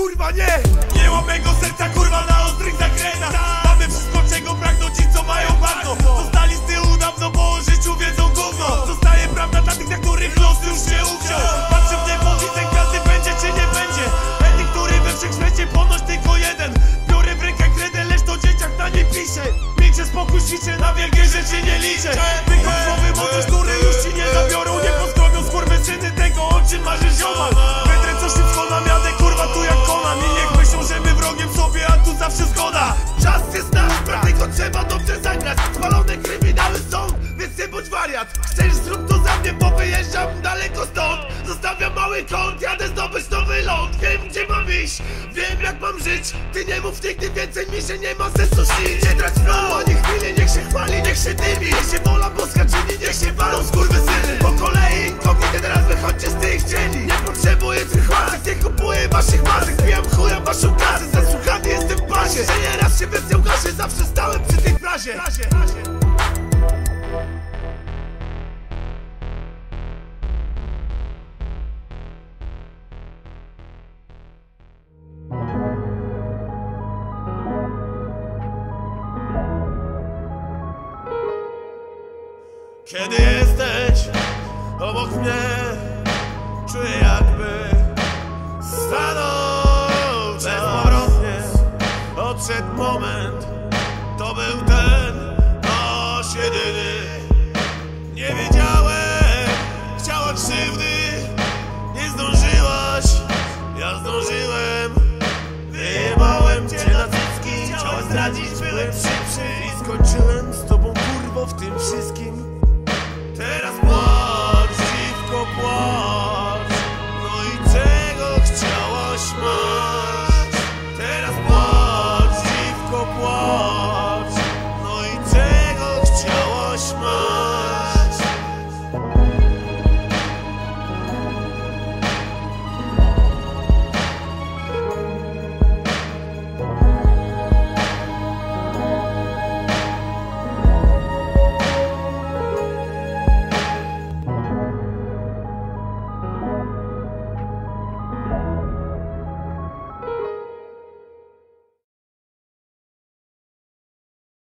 kurwa nie! Nie mam mego serca kurwa na ostrych zakrętach. Mamy wszystko czego pragną ci co mają bardzo Zostali z tyłu dawno bo o życiu wiedzą gówno. Zostaje prawda dla tych na których los już się uwziął. Patrzę w niebo widzę gwiazdy będzie czy nie będzie. Etyk który we wszechświecie ponoć tylko jeden. Biorę w rękę kredę lecz to dzieciak na nie pisze. Milczę spokój ćwiczę na wielkie rzeczy nie liczę. Tylko słowy możesz które już ci nie zabiorą bądź wariat. Chcesz zrób to za mnie bo wyjeżdżam daleko stąd. Zostawiam mały kąt jadę zdobyć nowy ląd Wiem gdzie mam iść. Wiem jak mam żyć. Ty nie mów nigdy więcej mi że nie ma sensu śnić. Nie trać flow ani chwili niech się chwali niech się dymi. Niech się wola boska czyni niech się walą skurwysyny. Po kolei inkognity teraz wychodźcie z tych cieni Nie potrzebuję tych łasek nie kupuję waszych masek Wbijam chuja waszą kasę zasłuchany jestem w bazie Że nie raz się wersję ugaszę zawsze stałem przy tej frazie Kiedy jesteś obok mnie Czuję jakby stanął Bezpowrotnie odszedł moment. To był ten nasz jedyny. Nie wiedziałem Chciała krzywdy. Nie zdążyłaś Ja zdążyłem. Wyjebałem cię na cycki Chciałem zdradzić, byłem szybszy I skończyłem z tobą kurwo w tym wszystkim